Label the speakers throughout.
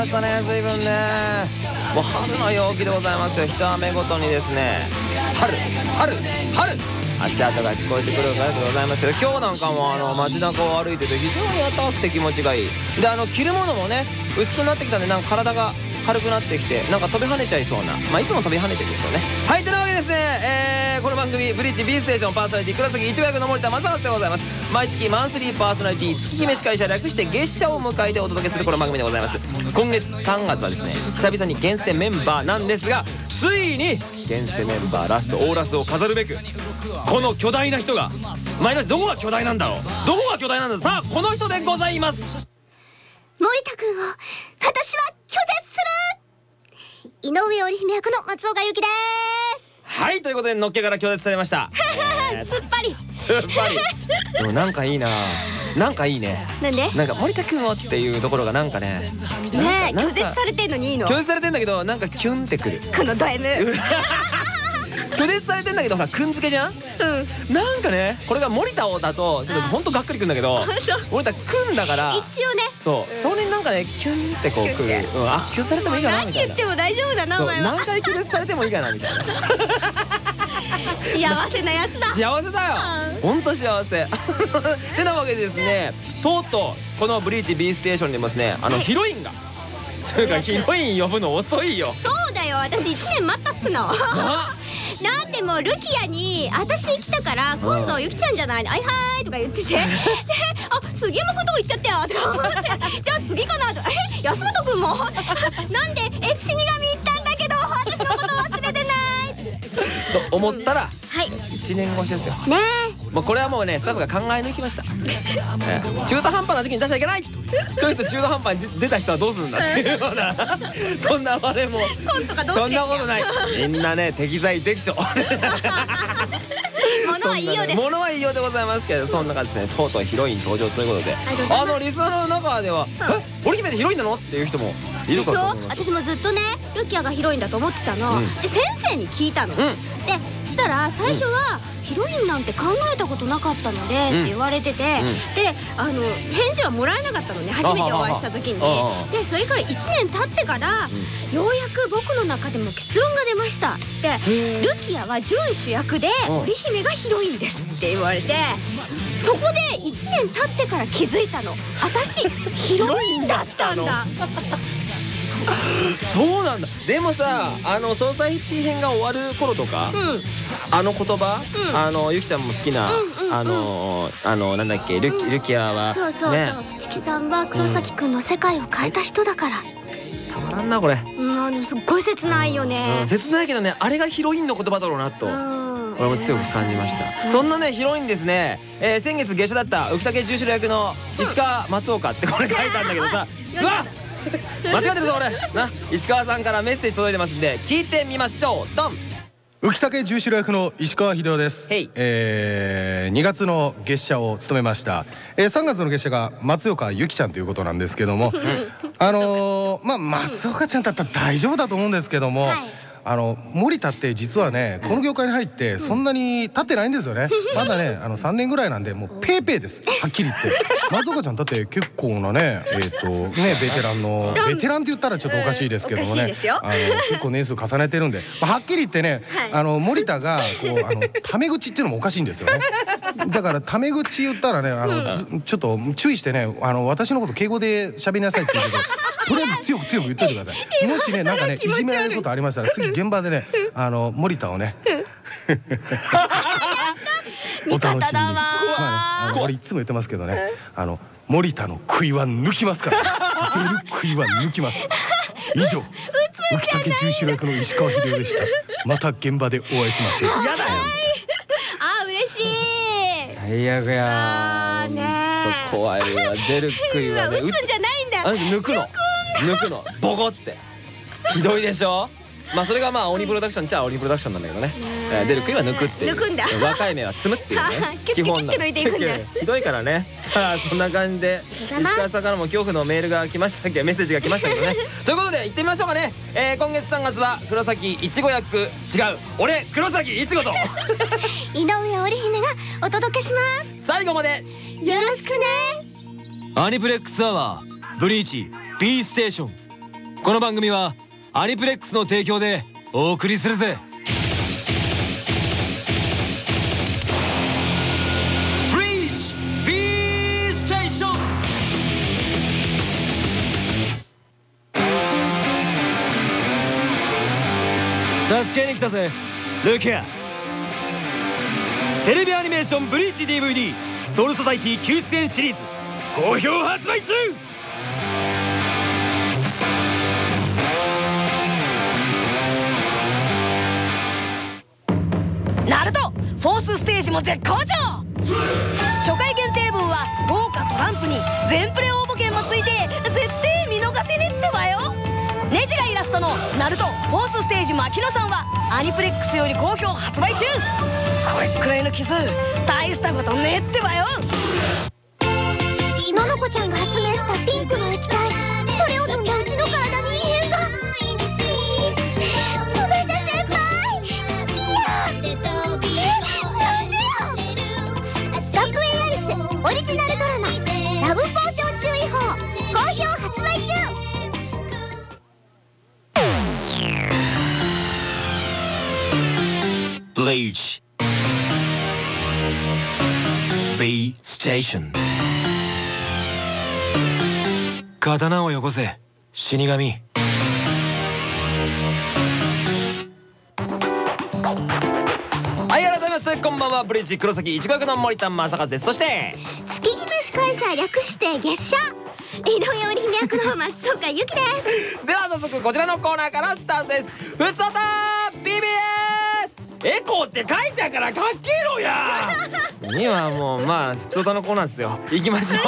Speaker 1: ましたね随分ねもう春の陽気でございますよ。一雨ごとにですね。春春春。足跡が聞こえてくるからでございますけど今日なんかもあの街中を歩いてて非常に暖かくて気持ちがいい。であの着るものもね薄くなってきたんでなんか体が軽くなってきてなんか飛び跳ねちゃいそうなまあいつも飛び跳ねてるんですよね。はいというわけですね、えー、この番組「ブリーチ B ステーション」パーソナリティ黒崎一護役の森田正和でございます。毎月マンスリーパーソナリティ月姫司会者略して月謝を迎えてお届けするこの番組でございます。今月3月はですね久々に厳選メンバーなんですがついに厳選メンバーラストオーラスを飾るべくこの巨大な人が前のどこが巨大なんだろう。どこが巨大なんださあこの人でございます。
Speaker 2: 森田君を私は井上織姫役の松岡由紀です。
Speaker 1: はいということでのっけから拒絶されました。
Speaker 2: すっぱり。
Speaker 1: すっぱり。でもなんかいいな。なんかいいね。
Speaker 2: なんで？
Speaker 1: なんか森田君をっていうところがなんかね。
Speaker 2: ね拒絶されてんのにいいの？
Speaker 1: 拒絶されてんだけどなんかキュンってくる。
Speaker 2: このド M うん
Speaker 1: 拒絶されてんだけどほらくんづけじゃん？なんかねこれが森田をだとちょっとほんとがっくりくんだけど森田くんだから
Speaker 2: 一応ね。
Speaker 1: そう。それになんかねキュンってこうくる。あ拒絶されてもいいかな
Speaker 2: 何
Speaker 1: みたいな。
Speaker 2: 言っても大丈夫だなお前は。
Speaker 1: 何回拒絶されてもいいかなみたいな。
Speaker 2: 幸せなやつだ。
Speaker 1: 幸せだよ。ほんと幸せ。てなわけでですねとうとうこの「ブリーチ B ステーション」でもですねあの
Speaker 2: はい。
Speaker 1: ヒロインが。というかヒロイン呼ぶの遅いよ。
Speaker 2: そうだよ私1年待ったっつの
Speaker 1: な
Speaker 2: なんでもうルキアに「私来たから今度ゆきちゃんじゃない？のはいはーい」とか言ってて。で「あ杉山くんとこ行っちゃったよ」とか思って「じゃあ次かな」とか「え安本くんも？なんでえ死神行ったんだけど私のこと忘れてない」
Speaker 1: と思ったら
Speaker 2: はい。
Speaker 1: 1年越しですよ。
Speaker 2: ね
Speaker 1: もうこれはもうねスタッフが考え抜きました、ええ。中途半端な時期に出しちゃいけない。そういう人中途半端に出た人はどうするんだ。っていうような。そんなあれも。そんなことない。みんなね適材適所。
Speaker 2: ものはいいようです。
Speaker 1: ものはいいようでございますけどそんな感じですね。とうとうヒロイン登場ということで。
Speaker 2: あ
Speaker 1: のリスナーの中では「え織姫ってヒロインなの?」っていう人もいる
Speaker 2: でしょ
Speaker 1: かと思います。
Speaker 2: 私もずっとねルキアがヒロインだと思ってたの、
Speaker 1: うん。
Speaker 2: で先生に聞いたの、
Speaker 1: うん。
Speaker 2: でそしたら最初は、ヒロインなんて考えたことなかったので、
Speaker 1: うん。
Speaker 2: って言われてて、
Speaker 1: うん。
Speaker 2: であの返事はもらえなかったのね初めてお会いした時に。でそれから1年経ってから、ようやく僕の中でも結論が出ました。でルキアは準主役で
Speaker 1: うん。
Speaker 2: 織姫がヒロインですって言われてそこで1年経ってから気づいたの。私 ヒロインだったんだ
Speaker 1: そうなんだ。でもさあのソーサイティ編が終わる頃とか、
Speaker 2: うん。
Speaker 1: あの言葉、
Speaker 2: うん。
Speaker 1: あのゆきちゃんも好きな、あのあのなんだっけルキ,、
Speaker 2: うん。
Speaker 1: ルキアは
Speaker 2: そうそうそう、
Speaker 1: ね。
Speaker 2: チキさんは黒崎くんの世界を変えた人だから。
Speaker 1: たまらんなこれ、
Speaker 2: うんすっごい切ないよ
Speaker 1: う
Speaker 2: ね
Speaker 1: ん、切ないけどねあれがヒロインの言葉だろうなと。
Speaker 2: うん。
Speaker 1: 俺も強く感じました、
Speaker 2: うん。
Speaker 1: そんなねヒロインですね、えー先月下車だった浮竹十四郎役の石川松岡ってこれ書いたんだけどさ。うわ 間違ってるぞ俺。な石川さんからメッセージ届いてますんで聞いてみましょう。ドン。
Speaker 3: 浮竹十四郎役の石川秀夫です。えー、2月の月謝を務めました。えー、3月の月謝が松岡由紀ちゃんということなんですけども、あのー、まあ松岡ちゃんだったら大丈夫だと思うんですけども。
Speaker 2: はい
Speaker 3: あの森田って実はねこの業界に入ってそんなに経ってないんですよね。まだねあの3年ぐらいなんでもうペーペーです。はっきり言って。松岡ちゃんだって結構なねえっ、とねベテランのベテランって言ったらちょっとおかしいですけどもねあの結構年数重ねてるんで、まあ、はっきり言ってね、
Speaker 2: はい。
Speaker 3: あの森田がこうあのタメ口っていうのもおかしいんですよね。だからタメ口言ったらねあの、ずちょっと注意してねあの私のこと敬語で喋りなさいって言うけど。とりあえず強く強く言っといてください。もしねなんかねいじめられることありましたら次現場でねあの森田をね お楽しみに。まあねあの俺いつも言ってますけどねあの森田の杭は抜きますから、ね、出る杭は抜きます。以上。浮竹十四郎役の石川秀夫でした。また現場でお会いしましょう。
Speaker 1: やだよ。
Speaker 2: あ嬉しい。
Speaker 1: 最悪や怖いわ出る杭はね。
Speaker 2: 打つんじゃないんだ。
Speaker 1: あ抜くの。抜くの。ボコって。ひどいでしょ？まあそれがまあ鬼プロダクションじゃあ鬼プロダクションなんだけどね、えー出る杭は抜くっていう。
Speaker 2: 抜くんだ。
Speaker 1: 若い目は積むっていうね。
Speaker 2: キュッキュッキュッキュッ抜いていくんだ。
Speaker 1: ひどいからね。さあそんな感じで石川さんからも恐怖のメールが来ましたっけ？メッセージが来ましたけどね。ということで行ってみましょうかね、えー今月3月は黒崎いちご役。違う。俺黒崎いちごと。
Speaker 2: 井上織姫がお届けしま
Speaker 1: 最後まで。
Speaker 2: すよろしくね。
Speaker 4: アニプレックスアワーブリーチ B ステーション。この番組はアニプレックスの提供でお送りするぜ。助けに来たぜ。ルキアテレビアニメーション「ブリーチ DVD ソウルソサイティ救出演シリーズ」好評発売中!
Speaker 5: ナルトフォースステージも絶好調。初回限定分は豪華トランプに全プレ応募券もついて絶対見逃せねってばよ。ネジがイラストの「ナルトフォースステージ牧野さん」はアニプレックスより好評発売中。これくらいの傷大したことねってばよ。
Speaker 2: ののこちゃんが発明したピンクの液体
Speaker 4: Bleach B ステーション刀をよこせ死神。
Speaker 1: はい改めましてこんばんは。ブリーチ黒崎一学の森田正和です。そして
Speaker 2: 月決め司会者略して月謝。井上織姫役の松岡由紀です。
Speaker 1: では早速こちらのコーナーからスタートです。ふつおた BBS エコーって書いてあるからかけろや。にはもうまあ普通のコーナーですよ。行きましょう、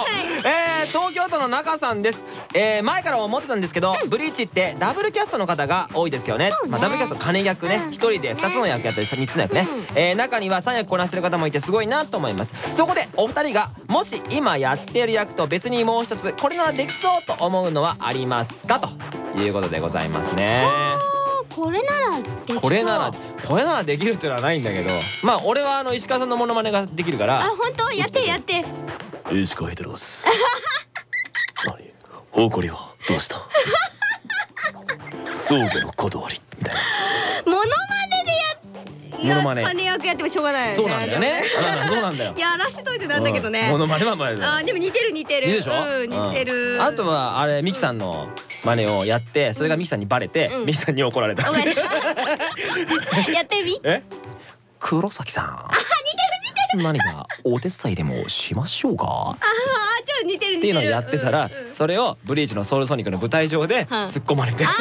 Speaker 1: えー、東京都の中さんです、えー、前から思ってたんですけど、ブリーチってダブルキャストの方が多いですよね。
Speaker 2: ね。
Speaker 1: まあ、ダブルキャスト金役ね。
Speaker 2: うん。
Speaker 1: 一、人で二つの役やったり三つの役ね、
Speaker 2: うん。
Speaker 1: えー中には三役こなしてる方もいてすごいなと思います。そこでお二人がもし今やっている役と別にもう一つこれならできそうと思うのはありますか？ということでございますね
Speaker 2: これならできそう。
Speaker 1: これならこれならできるっていうのはないんだけど。まあ俺はあの石川さんのモノマネができるか
Speaker 2: あ
Speaker 1: ら
Speaker 2: 本当？やってやって。
Speaker 4: 石川秀郎です。何？誇りはどうした？葬儀の断りみたいな
Speaker 2: モノマネでや
Speaker 1: モノマネ。
Speaker 2: いや金役やってもしょうがないよね。
Speaker 1: そうなんだよね。うんそうなんだよ。
Speaker 2: やらせといてなんだけどね。
Speaker 1: うんモノマネは前だ
Speaker 2: あーでも似てる似てる。似てる、
Speaker 1: うん。あとはあれミキさんの真似をやってそれがミキさんにバレて
Speaker 2: うん。
Speaker 1: ミキさんに怒られた。
Speaker 2: やってみ。
Speaker 1: え？黒崎さん。あ似てる似てる。何かお手伝いでもしましょうか？
Speaker 2: あーちょっと似てる似てる。
Speaker 1: っていうのをやってたらそれをブリーチのソウルソニックの舞台上で突っ込まれて。
Speaker 2: あー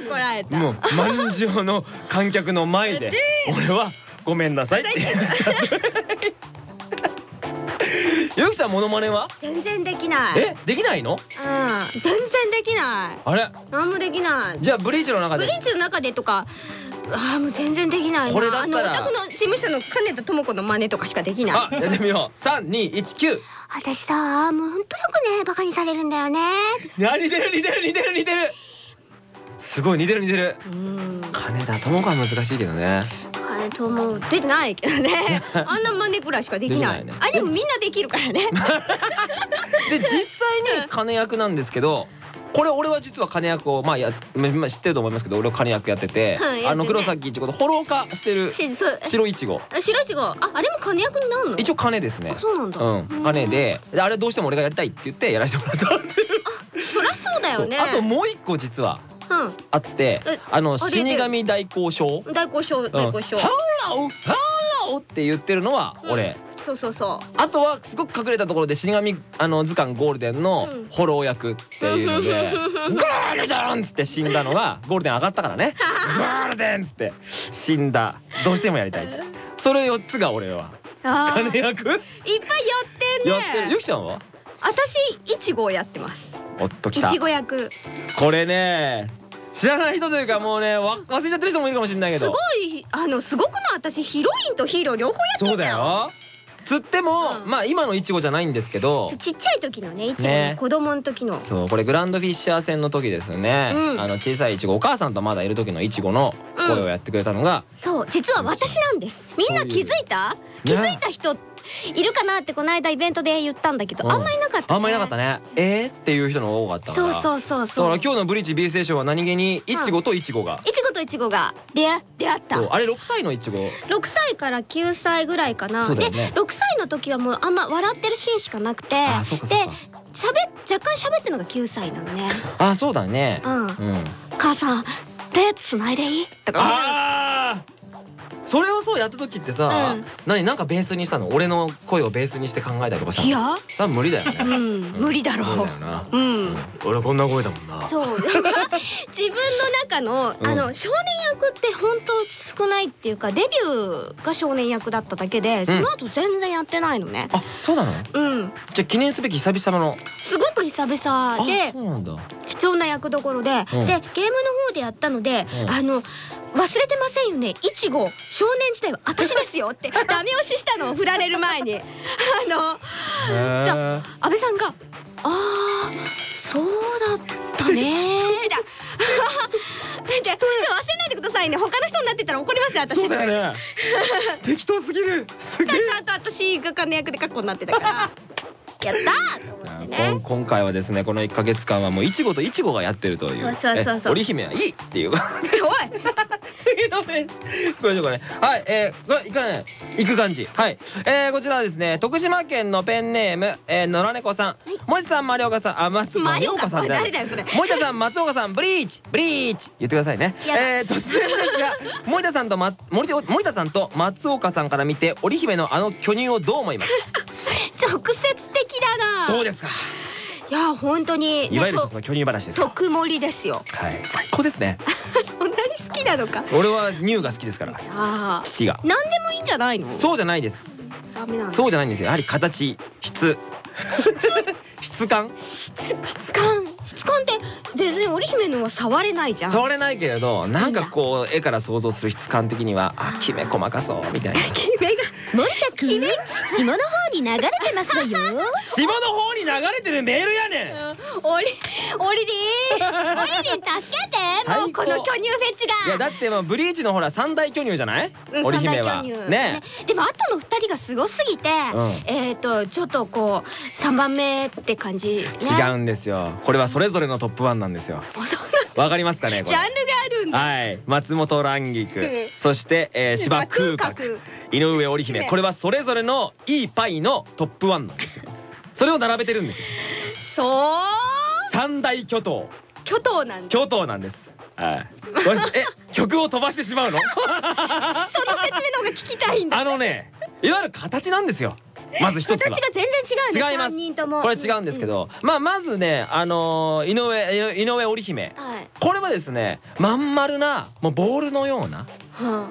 Speaker 2: 怒られた。
Speaker 1: もう満場の観客の前で俺はごめんなさいって。言ったゆきさんモノマネは？
Speaker 2: 全然できない。
Speaker 1: えできないの？
Speaker 2: うん。全然できない。
Speaker 1: あれ？
Speaker 2: 何もできない。
Speaker 1: じゃあブリーチの中で。
Speaker 2: ブリーチの中でとかあーもう全然できないな。
Speaker 1: これだったら。
Speaker 2: あのお宅の事務所の金田智子の真似とかしかできない。
Speaker 1: あやってみよう。3219
Speaker 2: 私さもうほんとよくねバカにされるんだよね。
Speaker 1: あ似てる似てる似てる似てるすごい似てる似てる。
Speaker 2: うん。
Speaker 1: 金田智子は難しいけどね。
Speaker 2: 金友出てないけどね。あんな真似ぐらいしかできない。あでもみんなできるからね。
Speaker 1: で実際に兼役なんですけどこれ俺は実は兼役をまあやままあ知ってると思いますけど俺は兼役やっててあの黒崎一護とホロウ化してる白一護。
Speaker 2: あ白一護。ああれも兼役になるの？
Speaker 1: 一応兼ですね。
Speaker 2: あそうなんだ。
Speaker 1: うん金でであれどうしても俺がやりたいって言ってやらせてもらった
Speaker 2: そりゃそうだよね。
Speaker 1: あともう一個実はあって
Speaker 2: え
Speaker 1: あの死神代行証
Speaker 2: うん代行証代行証
Speaker 1: ホローホローって言ってるのは俺、
Speaker 2: そうそうそう。
Speaker 1: あとはすごく隠れたところで死神あの図鑑ゴールデンの
Speaker 2: うん。
Speaker 1: ホロー役っていうので「ゴールデン!」っつって死んだのがゴールデン上がったからね「ゴールデン!」っつって死んだ。どうしてもやりたいって。それ4つが俺は。金役？
Speaker 2: いっぱいやってんね
Speaker 1: やってる。ゆきちゃんは？
Speaker 2: 私いちごをやってます。
Speaker 1: おっときた。
Speaker 2: いちご役
Speaker 1: これね知らない人というかもうねわ忘れちゃってる人もいるかもしれないけど。
Speaker 2: すごいあのすごくない私ヒロインとヒーロー両方やってんだよ。
Speaker 1: そうだよ。つっても、
Speaker 2: うん。
Speaker 1: まあ今のいちごじゃないんですけど。
Speaker 2: ちっちゃい時のねいちご
Speaker 1: ね。
Speaker 2: の子供の時の、
Speaker 1: そうこれグランドフィッシャー戦の時ですよね、
Speaker 2: うん。
Speaker 1: あの小さいいちごお母さんとまだいる時のいちごの声をやってくれたのが、
Speaker 2: そう実は私なんです。みんな気づいた？気づいた人 いるかなってこの間イベントで言ったんだけど
Speaker 1: うん。
Speaker 2: あんまりなかったね。
Speaker 1: あんまりなかったね。えーっていう人の多かったから。
Speaker 2: そうそうそう
Speaker 1: だ
Speaker 2: そう。
Speaker 1: から今日のブリーチ B ステーションは何気にイチゴとイチゴが。
Speaker 2: いちごといちごが出会出会った。
Speaker 1: あれ6歳のイチゴ
Speaker 2: 6歳から9歳ぐらいかな。
Speaker 1: ね。
Speaker 2: 6歳の時はもうあんま笑ってるシーンしかなくて。で
Speaker 1: か
Speaker 2: しゃべ若干喋ってるのが9歳なのね。
Speaker 1: あそうだね。
Speaker 2: うん。
Speaker 1: うん「
Speaker 2: 母さん手つないでいい?」とか
Speaker 1: あーそれをそうやった時ってさ、
Speaker 2: うん。
Speaker 1: 何なんかベースにしたの？俺の声をベースにして考えたりとかしたの？
Speaker 2: いや。
Speaker 1: 多分無理だよね。
Speaker 2: うん。無理だろう。うん。
Speaker 1: 俺こんな声だもんな。
Speaker 2: そう。自分の中の
Speaker 1: うん。
Speaker 2: あの少年役って本当少ないっていうかデビューが少年役だっただけでその後全然やってないのね。
Speaker 1: あそうなの？
Speaker 2: うん。
Speaker 1: じゃあ記念すべき久々の？
Speaker 2: すごく久々
Speaker 1: あ
Speaker 2: で貴重な役どころで、
Speaker 1: うん。
Speaker 2: でゲームの方でやったので、
Speaker 1: うん。
Speaker 2: あの忘れてませんよね？いちご少年時代は私ですよ。って。ダメ押ししたのを振られる前に。あの
Speaker 1: へー。
Speaker 2: 安倍さんが「あーそうだったね」。だってちょっと忘れないでくださいね。他の人になってたら怒りますよ私。
Speaker 1: そうだよね。適当すぎる。すげえ。
Speaker 2: ちゃんと私画家の役でカッコになってたから。やったーと思ってね。
Speaker 1: 今今回はですねこの1か月間はもういちごといちごがやってるという。
Speaker 2: そうそうそうそう。
Speaker 1: え織姫はいいっていう。
Speaker 2: おい
Speaker 1: 次のメールこれこれはい。えー、これい。かない。行く感じはい。えー、こちらはですね徳島県のペンネーム、えー、野良猫さん森田さん丸岡さんあ松
Speaker 2: マリオカ
Speaker 1: さん
Speaker 2: 誰だよそれ
Speaker 1: 森田さん松岡さんブリーチブリーチ言ってください。ね
Speaker 2: やだ
Speaker 1: えー、突然ですが森田さんと、ま、森田森田さんと松岡さんから見て織姫のあの巨乳をどう思います
Speaker 2: 直接的だな
Speaker 1: どうですか
Speaker 2: いや本当に
Speaker 1: いわゆる一つの巨乳話ですよ
Speaker 2: 特盛りですよ。
Speaker 1: はい。最高ですね。
Speaker 2: そんなに好きなのか？
Speaker 1: 俺は乳が好きですから。
Speaker 2: ああ
Speaker 1: 父が。
Speaker 2: 何でもいいんじゃないの？
Speaker 1: そうじゃないです。
Speaker 2: ダメなの
Speaker 1: そうじゃないんですよ。やはり形 質。質感。
Speaker 2: 質感？質感って別に織姫のは触れないじゃん。
Speaker 1: 触れないけれどなんかこう絵から想像する質感的にはあきめ細かそうみたいな。
Speaker 2: キメが
Speaker 5: 森田くん下の方に流れてますわよ。
Speaker 1: 下の方に流れてるメールやねん。
Speaker 2: オリオリリンオリリン助けてもうこの巨乳フェチが。
Speaker 1: いやだってもうブリーチのほら三大巨乳じゃない？
Speaker 2: うん
Speaker 1: 織姫は。ね
Speaker 2: でも後の二人がすごすぎて、
Speaker 1: うん。
Speaker 2: えっ、とちょっとこう三番目って感じ、ね、
Speaker 1: 違うんですよ。これはそれぞれのトップワンなんですよ。わかりますかね
Speaker 2: ジャンルがあるんだ。
Speaker 1: はい。松本蘭菊。
Speaker 2: うん
Speaker 1: そして、えー、芝空
Speaker 2: 空
Speaker 1: 格井上織姫。これはそれぞれのいいパイのトップワンなんですよ。それを並べてるんですよ。
Speaker 2: そう。
Speaker 1: 三大巨頭。
Speaker 2: 巨頭なんだ。
Speaker 1: 巨頭なんです。はい。え曲を飛ばしてしまうの？
Speaker 2: その説明の方が聞きたいんだ。
Speaker 1: あのねいわゆる形なんですよまず一つは
Speaker 2: 形が全然違うね
Speaker 1: 違います。
Speaker 2: 三人とも。
Speaker 1: これ違うんですけど、まあまずねあのー井上井上織姫。これはですねまん丸なもうボールのような
Speaker 2: は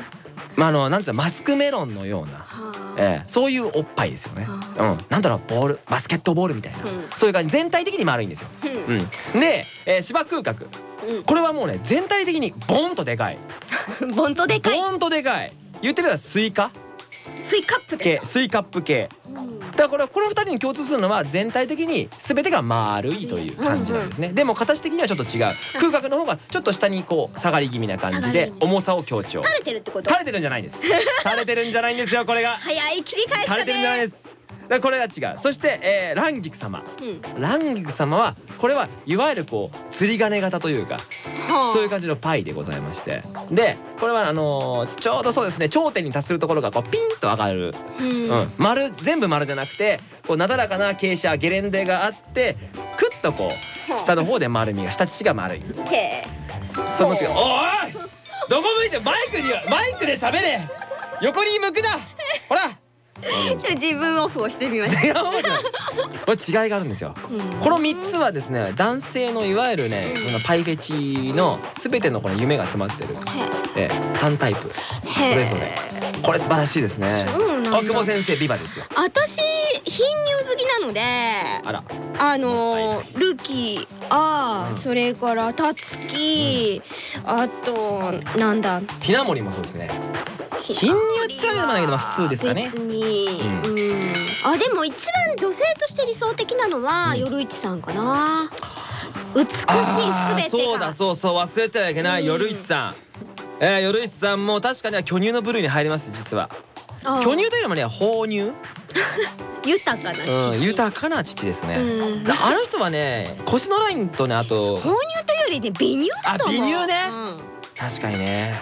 Speaker 1: まああのなんつうのマスクメロンのような
Speaker 2: あはあ。
Speaker 1: ええ、そういうおっぱいですよね。
Speaker 2: あ。
Speaker 1: うん、なんだろうボールバスケットボールみたいな、
Speaker 2: うん。
Speaker 1: そういう感じ。全体的に丸いんですよ。
Speaker 2: うん。
Speaker 1: うん、で、えー、志波空鶴
Speaker 2: うん。
Speaker 1: これはもうね全体的にボンとでかい。
Speaker 2: ボンとでかい。
Speaker 1: ボンとでかい。言ってみればスイカ？
Speaker 2: スイカップで
Speaker 1: 系スイカップ系。
Speaker 2: うん。
Speaker 1: だからこれこの2人に共通するのは全体的に全てが丸いという感じなんですね、でも形的にはちょっと違う。空鶴の方がちょっと下にこう下がり気味な感じで重さを強調。
Speaker 2: 垂れてるってこと？
Speaker 1: 垂れてるんじゃないんです。垂れてるんじゃないんですよこれが。
Speaker 2: 早い切り返し
Speaker 1: 垂れてるんじゃないですこれが違う。そして、えー、蘭菊様。
Speaker 2: うん。
Speaker 1: 蘭菊様はこれはいわゆるこう釣り鐘型というか
Speaker 2: はあ。
Speaker 1: そういう感じのパイでございまして。でこれはあのーちょうどそうですね頂点に達するところがこうピンと上がる、
Speaker 2: うん。
Speaker 1: うん、丸全部丸じゃなくてこうなだらかな傾斜ゲレンデがあってクッとこう下の方で丸みが下乳が丸い。その違いおい！どこ向いてマイクにマイクで喋れ！横に向くな！ほら
Speaker 2: 自分オフをしてみましょ
Speaker 1: 違う。もんじゃないこれ違いがあるんですよ。この3つはですね男性のいわゆるねこのパイフェチの全てのこの夢が詰まってる、ええ、3タイプ。
Speaker 2: へ
Speaker 1: それぞれ。これ素晴らしいですね。
Speaker 2: そうなん。だ
Speaker 1: 大久保先生ビバですよ。
Speaker 2: 私貧乳好きなので
Speaker 1: あら。
Speaker 2: あのールキあー、
Speaker 1: うん。
Speaker 2: それからタツキ、あとなんだ。
Speaker 1: ひなもりもそうですね。
Speaker 2: 貧
Speaker 1: 貧乳ってわけでもないけどまあ普通ですかね。
Speaker 2: 別に、
Speaker 1: う
Speaker 2: うん。あでも一番女性として理想的なのは、
Speaker 1: うん。
Speaker 2: 夜市さんかな。美しいすべて
Speaker 1: そう
Speaker 2: が
Speaker 1: だそうそう忘れてはいけない
Speaker 2: うん。
Speaker 1: 夜市さん。えー、夜市さんも確かには巨乳の部類に入ります実は巨乳というよりもね放乳、
Speaker 2: 豊かな父。
Speaker 1: うん、豊かな父ですね、
Speaker 2: うん。
Speaker 1: だあの人はね腰のラインとねあと。
Speaker 2: 哺乳というよりね美乳だと思う。
Speaker 1: あ美乳ね。
Speaker 2: うん。
Speaker 1: 確かにね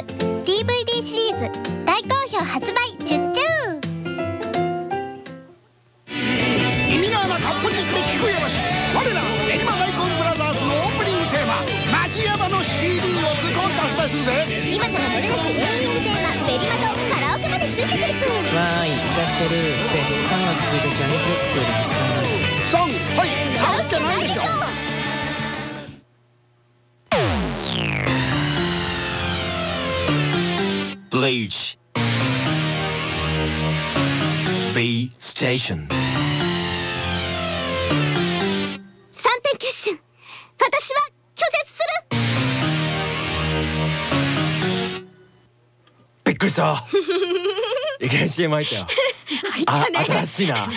Speaker 6: ュ」DVD シリーズ大好評発売チュッチュ
Speaker 7: 耳の穴かっぽじって聞くよろし我ら練馬大根ブラザーズのオープニングテーマ「マジヤバ」の CD をズコンと発売するぜ。
Speaker 6: 今なら漏れなくエンディングテーマ「ベリマとカラオケまでついてくる。く
Speaker 1: わーい出してるって。3月1日アニフレックスより発売になる
Speaker 7: ソンはい買うっきゃないでしょ
Speaker 8: Bleach B Station.
Speaker 2: 三点決心。私は拒絶する。
Speaker 1: びっくりした。いきなり CM 入ったよ。あ新しいな。
Speaker 2: 私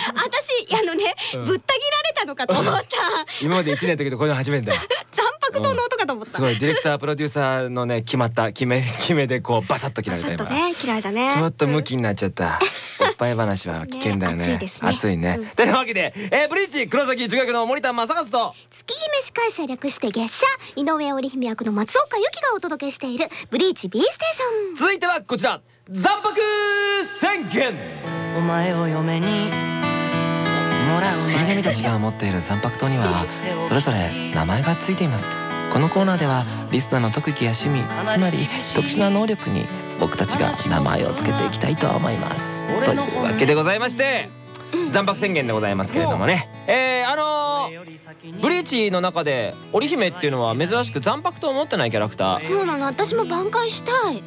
Speaker 2: あのね、
Speaker 1: うん。
Speaker 2: ぶった切られたのかと思った。
Speaker 1: 今まで1年だけどこれが初めてだ よ
Speaker 2: 残白糖の音かと思った、
Speaker 1: すごいディレクタープロデューサーのね決まった決め決めでこうバサッと切られた今
Speaker 2: ちょっとね切られたね
Speaker 1: ちょっとムキになっちゃった。おっぱい話は危険だよね。
Speaker 2: ね熱いですね
Speaker 1: 熱いね。
Speaker 2: うん
Speaker 1: というわけで、えー、ブリーチ黒崎中学の森田正和と。
Speaker 2: 月姫司会者略して月謝井上織姫役の松岡由紀がお届けしているブリーチ B ステーション
Speaker 1: 続いてはこちら。残白宣言。
Speaker 9: お前を嫁にもらう
Speaker 1: 死神たちが持っている残白刀にはそれぞれ名前がついています。このコーナーではリスナーの特技や趣味つまり特殊な能力に僕たちが名前をつけていきたいと思います。というわけでございまして残白宣言でございますけれどもね。えー、あのー、ブリーチの中で織姫っていうのは珍しく残白刀を持ってないキャラクター。
Speaker 2: そうなの。私も挽回したい。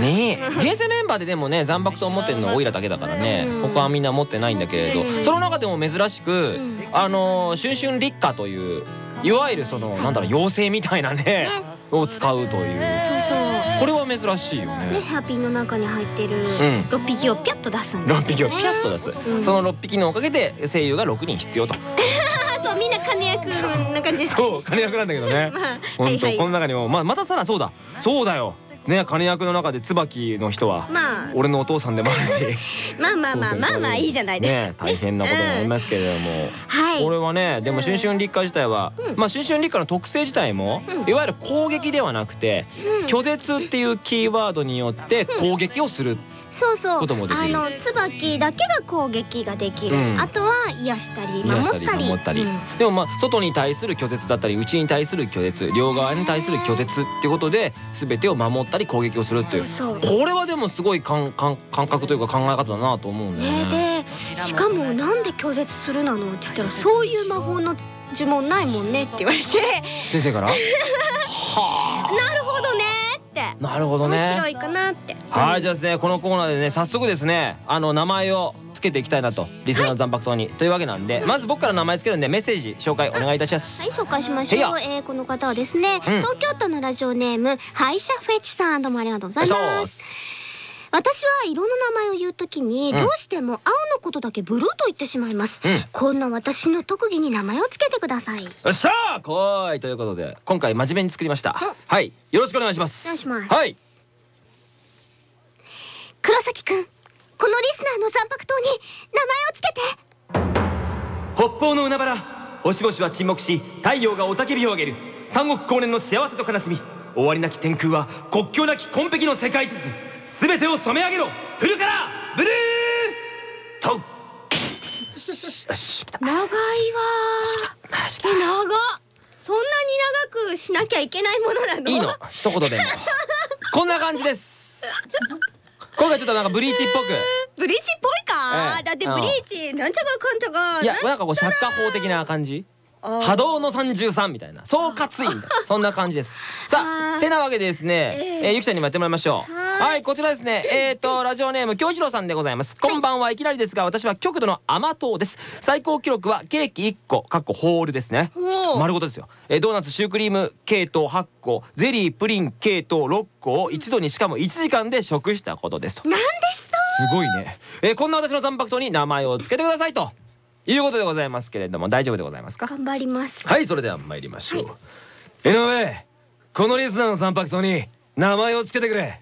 Speaker 1: ねえ。現世メンバーででもね残白刀を持ってるのはオイラだけだからね。
Speaker 2: うん。
Speaker 1: 他はみんな持ってないんだけれど。
Speaker 2: うん。
Speaker 1: その中でも珍しく
Speaker 2: ん。
Speaker 1: あのー春春立花といういわゆるそのなんだろう妖精みたいなねを使うという。
Speaker 2: そうそう。
Speaker 1: これは珍しいよ
Speaker 2: ね。
Speaker 1: ね
Speaker 2: ヘアピンの中に入ってる
Speaker 1: ん。
Speaker 2: 6匹をピャッと出すんですよ
Speaker 1: 6匹をピャッと出す。
Speaker 2: ん。
Speaker 1: その6匹のおかげで声優が6人必要と。
Speaker 2: あ そうみんな金役な感じ。です
Speaker 1: そう金役なんだけどね。
Speaker 2: まあ
Speaker 1: 本当この中にもままたさらそうだ。そうだよね金役の中で椿の人は
Speaker 2: まあ。
Speaker 1: 俺のお父さんでもあるし。
Speaker 2: まあまあまあまあまあいいじゃないですか。
Speaker 1: ね大変なことになりますけれども、
Speaker 2: はい。
Speaker 1: これはねでも春春立花自体は、まあ春春立花の特性自体も、
Speaker 2: うん。
Speaker 1: いわゆる攻撃ではなくて、
Speaker 2: うん。
Speaker 1: 拒絶っていうキーワードによって攻撃をする、
Speaker 2: そうそう。あの椿だけが攻撃ができる、
Speaker 1: うん。
Speaker 2: あとは癒したり守ったり。
Speaker 1: たり、
Speaker 2: うん。
Speaker 1: でもまあ外に対する拒絶だったり内に対する拒絶両側に対する拒絶っていうことで全てを守ったり攻撃をするっていう。これはでもすごい感感感覚というか考え方だなと思うんだよね。
Speaker 2: ねでしかもなんで拒絶するなのって言ったらそういう魔法の呪文ないもんねって言われて。
Speaker 1: 先生から？は
Speaker 2: なる
Speaker 1: なるほどね。
Speaker 2: 面白いかなって。
Speaker 1: はいじゃあですねこのコーナーでね早速ですねあの名前をつけていきたいなとリスナーの残白党に、というわけなんでまず僕から名前つけるんでメッセージ紹介お願いいたします、
Speaker 2: はい紹介しましょう。えーこの方はですね、東京都のラジオネーム歯医者フェチさんどうもありがとうございま
Speaker 1: す
Speaker 2: 私は色の名前を言うときに
Speaker 1: うん。
Speaker 2: どうしても青のことだけブルーと言ってしまいます、
Speaker 1: うん。
Speaker 2: こんな私の特技に名前をつけてください。
Speaker 1: よっしゃー来いということで今回真面目に作りました。はい。よろしくお願いします。
Speaker 2: お願いします。
Speaker 1: はい。
Speaker 2: 黒崎くんこのリスナーの残白糖に名前をつけて。
Speaker 4: 北方の海原星々は沈黙し太陽が雄たけびを上げる。三億光年の幸せと悲しみ。終わりなき天空は国境なき紺碧の世界地図全てを染め上げろ。フルカラーブルー。
Speaker 1: とうよし来た。
Speaker 2: 長いわ。え長っ。そんなに長くしなきゃいけないものなの？
Speaker 1: たいいの。一言でも。こんな感じです。今回ちょっとなんかブリーチっぽく。
Speaker 2: ブリーチっぽいか、
Speaker 1: ええ。
Speaker 2: だってブリーチなんちゃかかんちゃか。
Speaker 1: いやなんかこう釈迦法的な感じ。波動の33みたいな。総括員みたいなそんな感じです。さ
Speaker 2: あ
Speaker 1: てなわけでですね、
Speaker 2: ええ。
Speaker 1: えーゆきちゃんにもやってもらいましょう
Speaker 2: は
Speaker 1: はいいこちらですね。えっ、とラジオネーム京一郎さんでございます。こんばんはいきなりですが私は極度の甘党です。最高記録はケーキ1個かっこホールですね。丸ごとですよ、えードーナツシュークリーム系統8個ゼリープリン系統6個を一度にしかも1時間で食したことですと。
Speaker 2: なんですと
Speaker 1: すごいね、えーこんな私の残白糖に名前を付けてくださいと。いうことでございますけれども大丈夫でございますか？
Speaker 2: 頑張ります。
Speaker 1: はいそれでは参りましょう、井上このリスナーの残白糖に名前を付けてくれ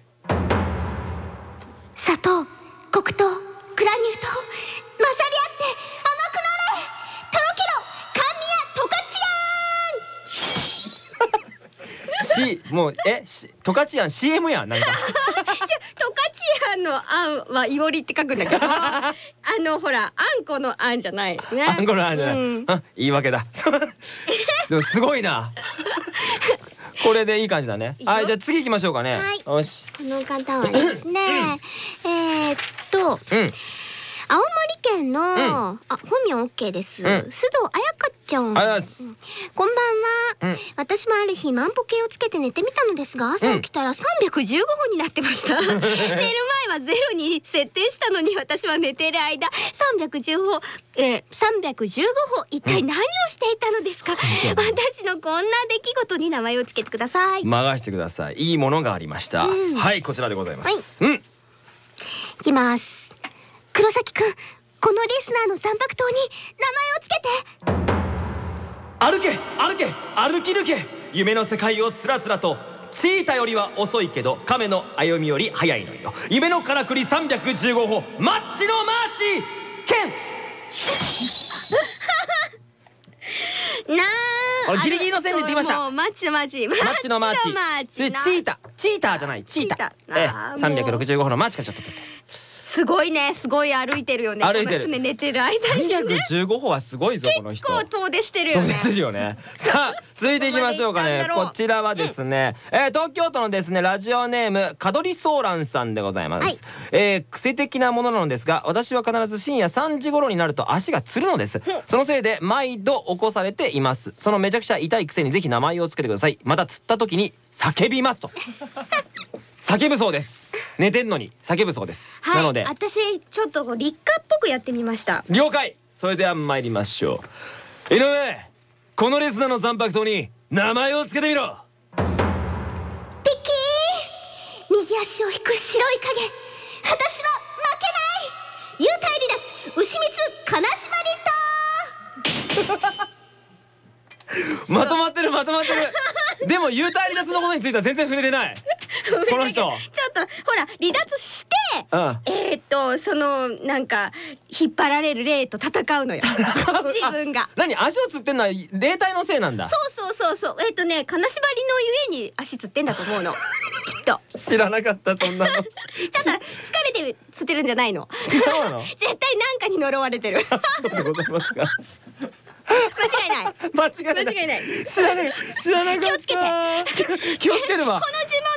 Speaker 6: 砂糖黒糖グラニュー糖混ざり合って甘くなれとろけろ甘味や十勝やん
Speaker 1: C もうえトカチアン CM やんなんか。
Speaker 2: カチアンのあんはいおりって書くんだけど あのほらあんこのあんじゃないね。
Speaker 1: あんこのあんじゃない、
Speaker 2: うん。
Speaker 1: あ言い訳だ。でもすごいな。これでいい感じだね。はいじゃあ次行きましょうかね、
Speaker 6: はい。
Speaker 1: よし。
Speaker 6: この方はですね えーっと
Speaker 1: うん
Speaker 2: 青森県の、
Speaker 1: ん。
Speaker 2: あ本名 OK です、
Speaker 1: うん。
Speaker 2: 須藤彩香ちゃん。こんばんは、
Speaker 1: うん。
Speaker 2: 私もある日万歩計をつけて寝てみたのですが朝起きたら315歩になってました。寝る前はゼロに設定したのに私は寝ている間310歩、えー、315歩一体何をしていたのですか、私のこんな出来事に名前をつけてください、い
Speaker 1: 任してください。いいものがありました、
Speaker 2: うん。
Speaker 1: はいこちらでございます、うん。
Speaker 2: きます黒崎くんこのリスナーの残白糖に名前をつけて。
Speaker 4: 歩け歩け歩き抜け。夢の世界をつらつらとチータよりは遅いけど亀の歩みより速いのよ。夢のからくり315歩。マッチのマーチ剣
Speaker 2: な
Speaker 1: あれギリギリの線で言ってきました。
Speaker 2: マッチのマーチ。マ
Speaker 1: マッチのマーチ。
Speaker 2: チ
Speaker 1: ータ。チーターじゃないチータ。
Speaker 2: チータ。
Speaker 1: ええ
Speaker 2: あーもう
Speaker 1: 365歩のマーチかちょっと
Speaker 2: すごいねすごい歩いてるよね
Speaker 1: 歩いてる
Speaker 2: ね寝てる間にね
Speaker 1: 315歩はすごいぞこの人
Speaker 2: 結構遠出してるよね
Speaker 1: そうですよね。さあ続いていきましょうかね
Speaker 2: どこ
Speaker 1: ちらはですね、えー東京都のですねラジオネームカドリソーランさんでございます。
Speaker 2: はい
Speaker 1: えー癖的なものなのですが、私は必ず深夜3時頃になると足がつるのです。そのせいで毎度起こされています。そのめちゃくちゃ痛い癖にぜひ名前をつけてください。またつった時に叫びますと。叫ぶそうです。寝てんのに叫ぶそうです。
Speaker 2: はい
Speaker 1: なので。
Speaker 2: 私ちょっとこう立夏っぽくやってみました。
Speaker 1: 了解。それでは参りましょう。井上このリスナーの残白糖に名前をつけてみろ。
Speaker 6: ピッキー右足を引く白い影。私は負けない。幽体離脱牛光金縛りと。
Speaker 1: まとまってるまとまってる。でも幽体離脱のことについては全然触れてないこの人。
Speaker 2: ちょっとほら離脱して
Speaker 1: うん。
Speaker 2: えーっとそのなんか引っ張られる霊と戦うのよ。自分が。
Speaker 1: 何足をつってんのは霊体のせいなんだ。
Speaker 2: そうそうそうそう。えーっとね金縛りのゆえに足つってんだと思うの。きっと。
Speaker 1: 知らなかったそんなの。
Speaker 2: ちょっと疲れてつってるんじゃないの？絶対なんかに呪われてる。
Speaker 1: そうでございますか。
Speaker 2: 間違いない。
Speaker 1: 間違いない。
Speaker 2: 間違いない。
Speaker 1: 知らない知らなかった。
Speaker 2: 気をつけて。
Speaker 1: 気をつけるわ。
Speaker 2: この呪文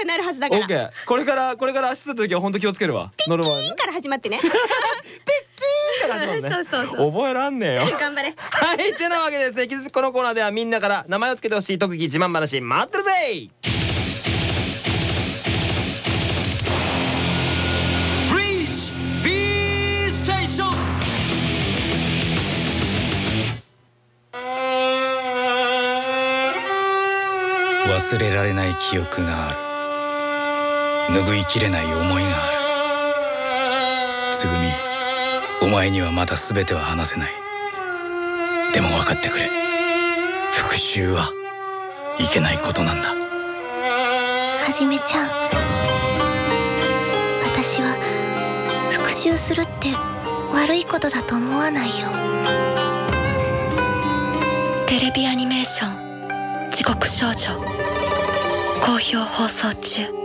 Speaker 2: でなるはずだから。
Speaker 1: オッケー。これからこれから足つった時は本当気をつけるわ。ピッキ
Speaker 2: ピンから始まってね。
Speaker 1: ね。
Speaker 2: そうそうそう。
Speaker 1: 覚えらんねえよ。
Speaker 2: 頑張れ。
Speaker 1: はいてなわけでですね引き続きこのコーナーではみんなから名前を付けてほしい特技自慢話待ってるぜ
Speaker 4: Breach B ステーション
Speaker 10: 忘れられない記憶がある拭いきれない思いが。あるつぐみお前にはまだ全ては話せない。でも分かってくれ。復讐はいけないことなんだ。
Speaker 6: はじめちゃん私は復讐するって悪いことだと思わないよ。
Speaker 11: テレビアニメーション「地獄少女」好評放送中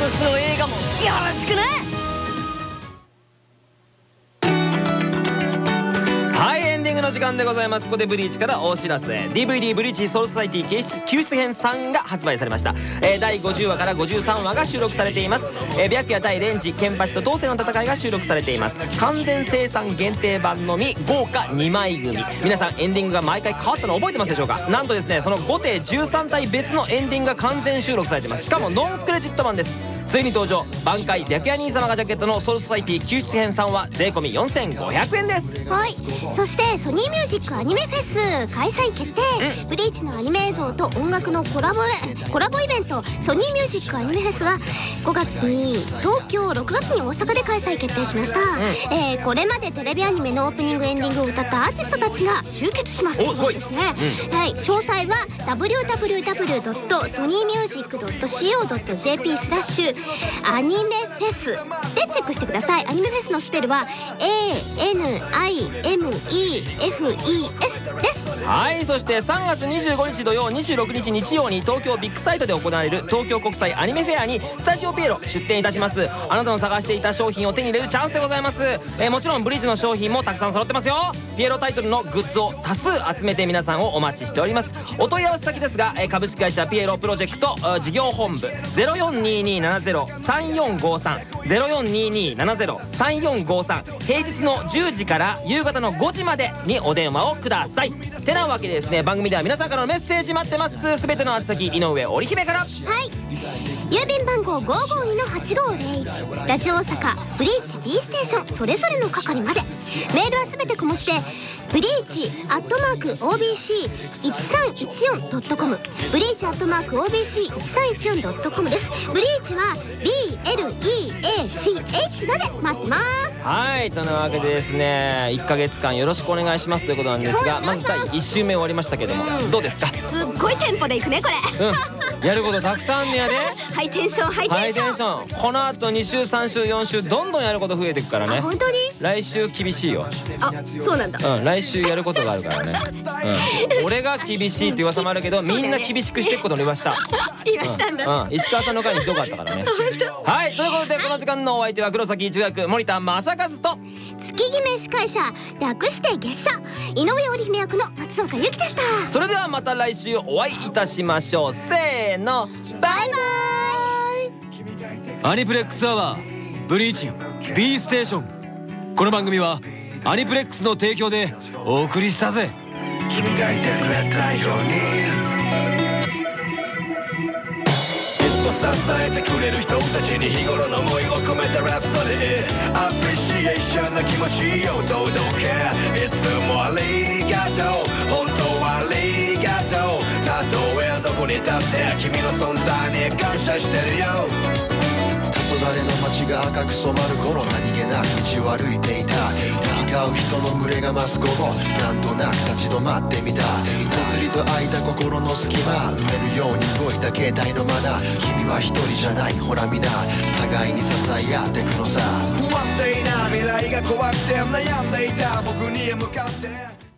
Speaker 5: 年の映画もよろしくね！
Speaker 1: はいエンディングの時間でございます。ここでブリーチからお知らせ。DVD ブリーチソウルソサイティ救出救出編3が発売されました、えー第50話から53話が収録されています、えー、白夜対レンジケンパチと東西の戦いが収録されています。完全生産限定版のみ豪華2枚組。皆さんエンディングが毎回変わったの覚えてますでしょうか？なんとですねその5艇13体別のエンディングが完全収録されています。しかもノンクレジット版です。ついに登場挽回白夜兄様がジャケットのソウルソサイティ救出編3は税込み4500円です。
Speaker 6: はい。そしてソニーミュージックアニメフェス開催決定、ブリーチのアニメ映像と音楽のコラボコラボイベントソニーミュージックアニメフェスは5月に東京6月に大阪で開催決定しました、えーこれまでテレビアニメのオープニングエンディングを歌ったアーティストたちが集結します。
Speaker 1: おすごい。
Speaker 6: ですね、はい。詳細は www.sonymusic.co.jp スラッシュアニメフェス。でチェックしてください。アニメフェスのスペルは ANIMEFES です。
Speaker 1: はいそして3月25日土曜26日日曜に東京ビッグサイトで行われる東京国際アニメフェアにスタジオピエロ出展いたします。あなたの探していた商品を手に入れるチャンスでございます、えーもちろんブリーチの商品もたくさん揃ってますよ。ピエロタイトルのグッズを多数集めて皆さんをお待ちしております。お問い合わせ先ですが、えー株式会社ピエロプロジェクト事業本部0422703453 0422703453平日の10時から夕方の5時までにお電話をください。てなわけでですね番組では皆さんからのメッセージ待ってます。すべての宛先井上織姫から。
Speaker 6: はい。郵便番号552-8501ラジオ大阪ブリーチ B ステーションそれぞれの係まで。メールはすべて小文字でブリーチアットマーク OBC1314.com ブリーチアットマーク OBC1314.com です。ブリーチは BLEACH まで待ってます。
Speaker 1: はいというわけでですね1ヶ月間よろしくお願いしますということなんですが
Speaker 6: はい
Speaker 1: まず第1週目終わりましたけども
Speaker 6: うん。
Speaker 1: どうですか？
Speaker 6: すっごいテンポでいくねこれ。
Speaker 1: うん。やることたくさんあんね。やで
Speaker 6: ハイテンション。ハイ
Speaker 1: テンション。このあと2週3週4週どんどんやること増えていくからね。
Speaker 6: あ本当に？
Speaker 1: 来週厳しいよ。
Speaker 6: あそうなんだ。
Speaker 1: うん来週やることがあるからね。うん。俺が厳しいって噂もあるけどみんな厳しくしていくことに言いました。
Speaker 6: 言いましたんだ。
Speaker 1: うん、石川さんの回にひどかったからね。はい。ということでこの時間のお相手は黒崎中学森田正和と。
Speaker 6: 月決め司会者略して月謝。井上織姫役の松岡由紀でした。
Speaker 1: それではまた来週お会いいたしましょう。せーの。バイバイ。
Speaker 12: アニプレックスアワーブリーチ B ステーション。この番組はアニプレックスの提供でお送りしたぜ。
Speaker 13: 君がいてくれたようにいつも支えてくれる人たちに日頃の思いを込めたラプソディアプリシエーションの気持ちを届けいつもありがとう。本当はありがとう。たとえどこに立って君の存在に感謝してるよ。黄昏の街が赤く染まる頃何気なく道を歩いていた。行き交う人の群れが増す午後なんとなく立ち止まってみた。ぽつりと開いた心の隙間埋めるように動いた携帯のマナー君は一人じゃないほら皆互いに支え合ってくのさ。不安定な未来が怖くて悩んでいた。僕に向かって。